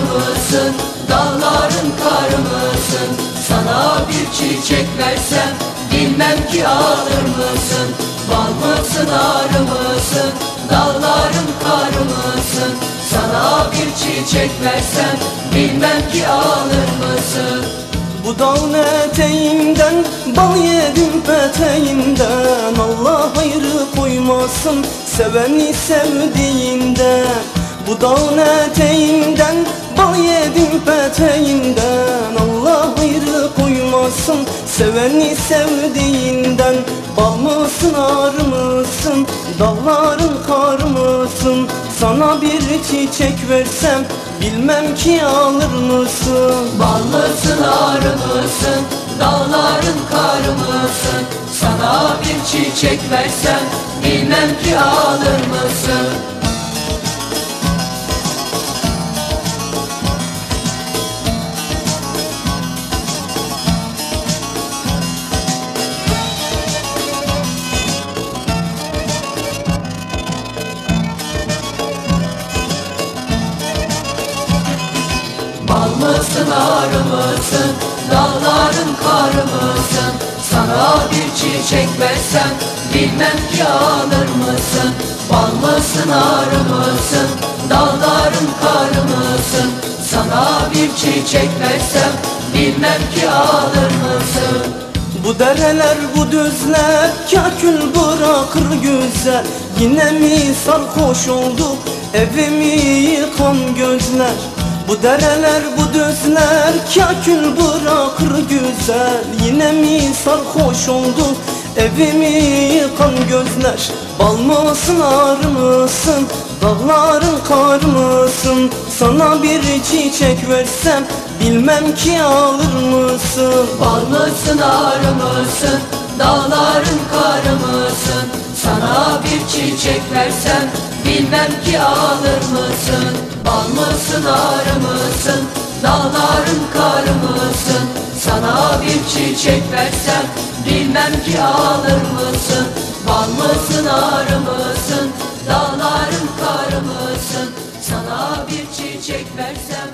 mısın? Dağların kar mısın? Sana bir çiçek versem Bilmem ki alır mısın? Bal mısın arı mısın? Dağların kar mısın? Sana bir çiçek versem Bilmem ki alır mısın? Bu dağın eteğinden Bal yedim peteğinden Allah ayrı koymasın Seveni sevdiğinden Bu dağın eteğinden Bal yedim peteğinden Allah ayrı koymasın Seveni sevdiğinden Bal mısın arı mısın Dağların kar mısın Sana bir çiçek versem Bilmem ki alır mısın Bal mısın arı mısın? Dağların kar mısın? Sana bir çiçek versem Bilmem ki alır mısın? Mısın arı mısın? Dağların kar mısın? Sana bir çiçek versem Bilmem ki alır mısın? Bal mısın arı mısın? Dağların kar mısın? Sana bir çiçek versem Bilmem ki alır mısın? Bu dereler bu düzler kakül bırakır güzel Yine mi sarhoş olduk evimi yıkan gözler Bu dereler bu düzler kakül bırakır güzel Yine mi sarhoş olduk evimi yıkan gözler Bal mısın arı mısın dağların kar mısın Sana bir çiçek versem bilmem ki alır mısın Bal mısın arı mısın? Dağların kar mısın? Sana bir çiçek versem Bilmem ki alır mısın? Bal mısın arı mısın? Dağların kar mısın? Sana bir çiçek versem Bilmem ki alır mısın? Bal mısın arı mısın? Dağların kar mısın? Sana bir çiçek versem